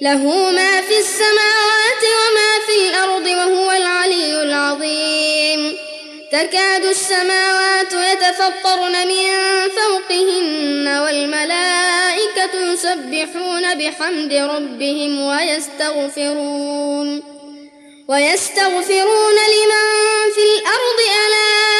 له ما في السماوات وما في الأرض وهو العلي العظيم. تكاد السماوات يتفطرن من فوقهن والملائكة يسبحون بحمد ربهم ويستغفرون ويستغفرون لمن في الأرض ألا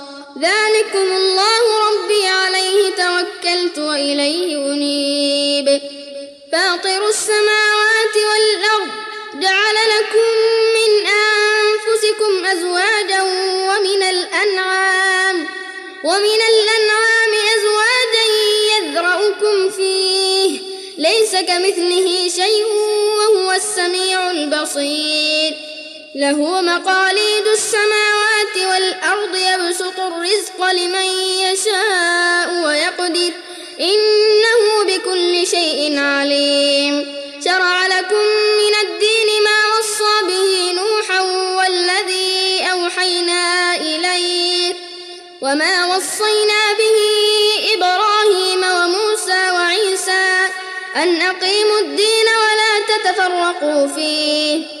ذلكم الله ربي عليه توكلت وإليه أنيب. فاطر السماوات والأرض جعل لكم من أنفسكم أزواجا ومن الأنعام ومن الأنعام أزواجا يذرأكم فيه. ليس كمثله شيء وهو السميع البصير. له مقاليد السماوات والأرض يبسط الرزق لمن يشاء ويقدر. إنه بكل شيء عليم. شرع لكم من الدين ما وصى به نوحا والذي أوحينا إليك وما وصينا به إبراهيم وموسى وعيسى أن أقيموا الدين ولا تتفرقوا فيه.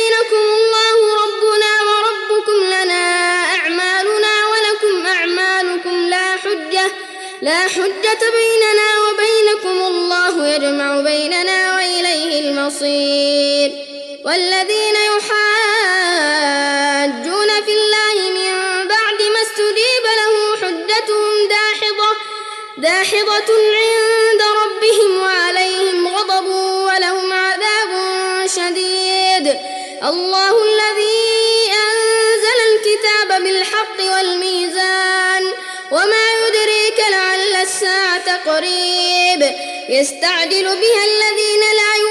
لا حجة بيننا وبينكم الله يجمع بيننا وإليه المصير. والذين يحاجون في الله من بعد ما استجيب له حجتهم داحضة داحضة عند ربهم وعليهم غضب ولهم عذاب شديد. الله الذي أنزل الكتاب بالحق والميزان وما قريب يستعجل بها الذين لا يؤمنون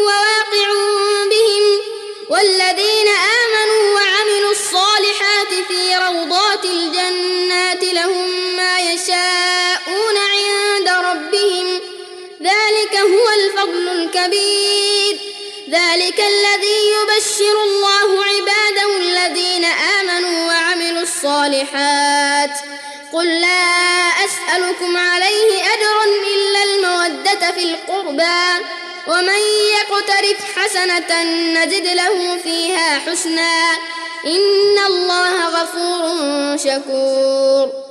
يبشر الله عباده الذين آمنوا وعملوا الصالحات. قل لا أسألكم عليه أجرا إلا المودة في القربى. ومن يقترف حسنة نزد له فيها حسنا. إن الله غفور شكور.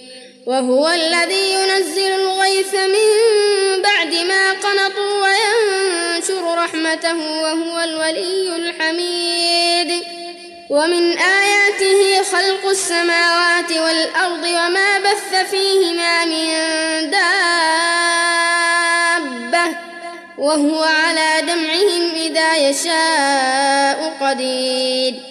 وهو الذي ينزل الغيث من بعد ما قنطوا وينشر رحمته وهو الولي الحميد. ومن آياته خلق السماوات والأرض وما بث فيهما من دابة وهو على دمعهم إذا يشاء قدير.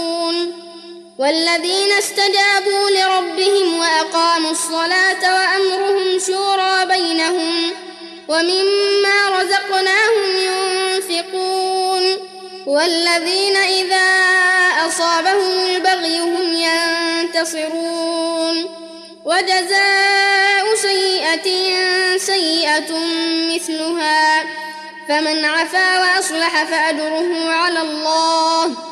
والذين استجابوا لربهم وأقاموا الصلاة وأمرهم شورى بينهم ومما رزقناهم ينفقون والذين إذا أصابهم البغي هم ينتصرون وجزاء سيئة سيئة مثلها فمن عفا وأصلح فأجره على الله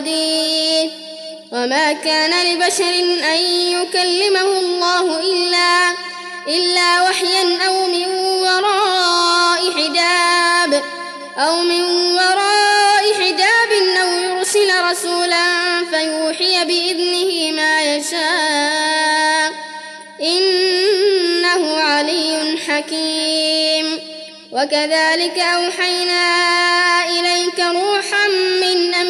قدير. وما كان لبشر أن يكلمه الله إلا إلا وحيا أو من وراء حجاب أو من وراء حجاب أو يرسل رسولا فيوحي بإذنه ما يشاء. إنه علي حكيم. وكذلك أوحينا إليك روحا من أمرنا